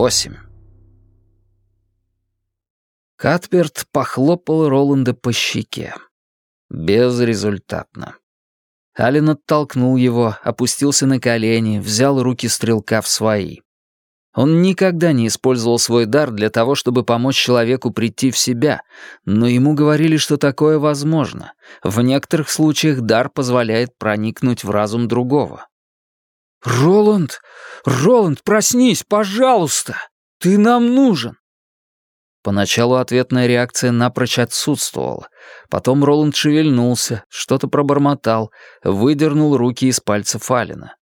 Восемь. Катберт похлопал Роланда по щеке. Безрезультатно. Ален оттолкнул его, опустился на колени, взял руки стрелка в свои. Он никогда не использовал свой дар для того, чтобы помочь человеку прийти в себя, но ему говорили, что такое возможно. В некоторых случаях дар позволяет проникнуть в разум другого. «Роланд! Роланд, проснись, пожалуйста! Ты нам нужен!» Поначалу ответная реакция напрочь отсутствовала. Потом Роланд шевельнулся, что-то пробормотал, выдернул руки из пальцев Алина.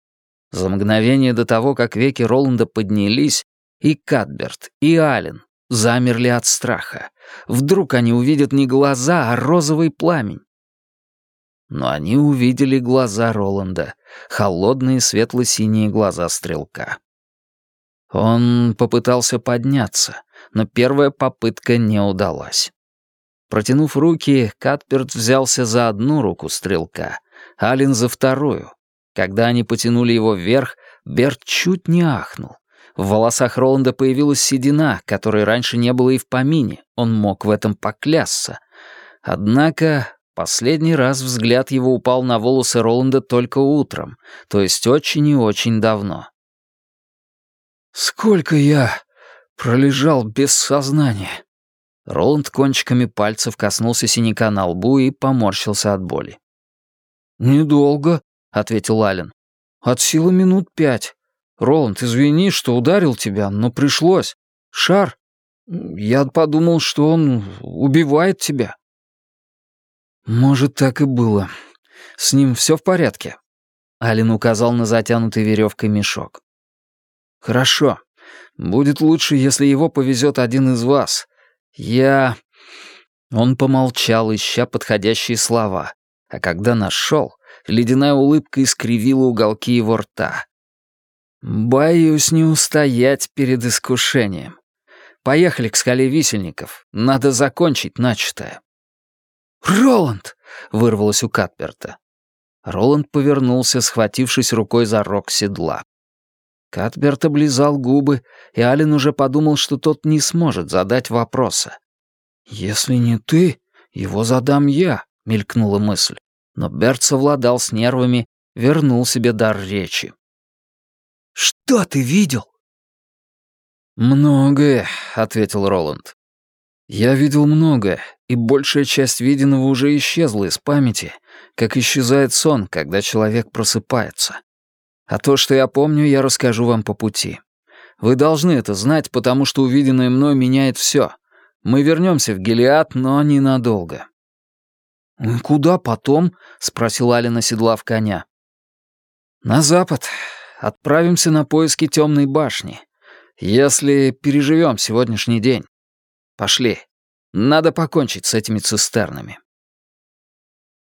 За мгновение до того, как веки Роланда поднялись, и Кадберт, и Ален замерли от страха. Вдруг они увидят не глаза, а розовый пламень но они увидели глаза Роланда, холодные светло-синие глаза стрелка. Он попытался подняться, но первая попытка не удалась. Протянув руки, Катперт взялся за одну руку стрелка, Ален за вторую. Когда они потянули его вверх, Берт чуть не ахнул. В волосах Роланда появилась седина, которой раньше не было и в помине, он мог в этом поклясться. Однако Последний раз взгляд его упал на волосы Роланда только утром, то есть очень и очень давно. «Сколько я пролежал без сознания?» Роланд кончиками пальцев коснулся синяка на лбу и поморщился от боли. «Недолго», — ответил Ален. «От силы минут пять. Роланд, извини, что ударил тебя, но пришлось. Шар, я подумал, что он убивает тебя». «Может, так и было. С ним все в порядке?» Ален указал на затянутый веревкой мешок. «Хорошо. Будет лучше, если его повезет один из вас. Я...» Он помолчал, ища подходящие слова, а когда нашел, ледяная улыбка искривила уголки его рта. «Боюсь не устоять перед искушением. Поехали к скале висельников. Надо закончить начатое». «Роланд!» — вырвалось у Катперта. Роланд повернулся, схватившись рукой за рог седла. Катберт облизал губы, и Ален уже подумал, что тот не сможет задать вопроса. «Если не ты, его задам я», — мелькнула мысль. Но Берт совладал с нервами, вернул себе дар речи. «Что ты видел?» «Многое», — ответил Роланд. Я видел многое, и большая часть виденного уже исчезла из памяти, как исчезает сон, когда человек просыпается. А то, что я помню, я расскажу вам по пути. Вы должны это знать, потому что увиденное мной меняет все. Мы вернемся в Гелиад, но ненадолго». «Куда потом?» — спросил Алина, седлав коня. «На запад. Отправимся на поиски темной башни. Если переживем сегодняшний день. Пошли. Надо покончить с этими цистернами.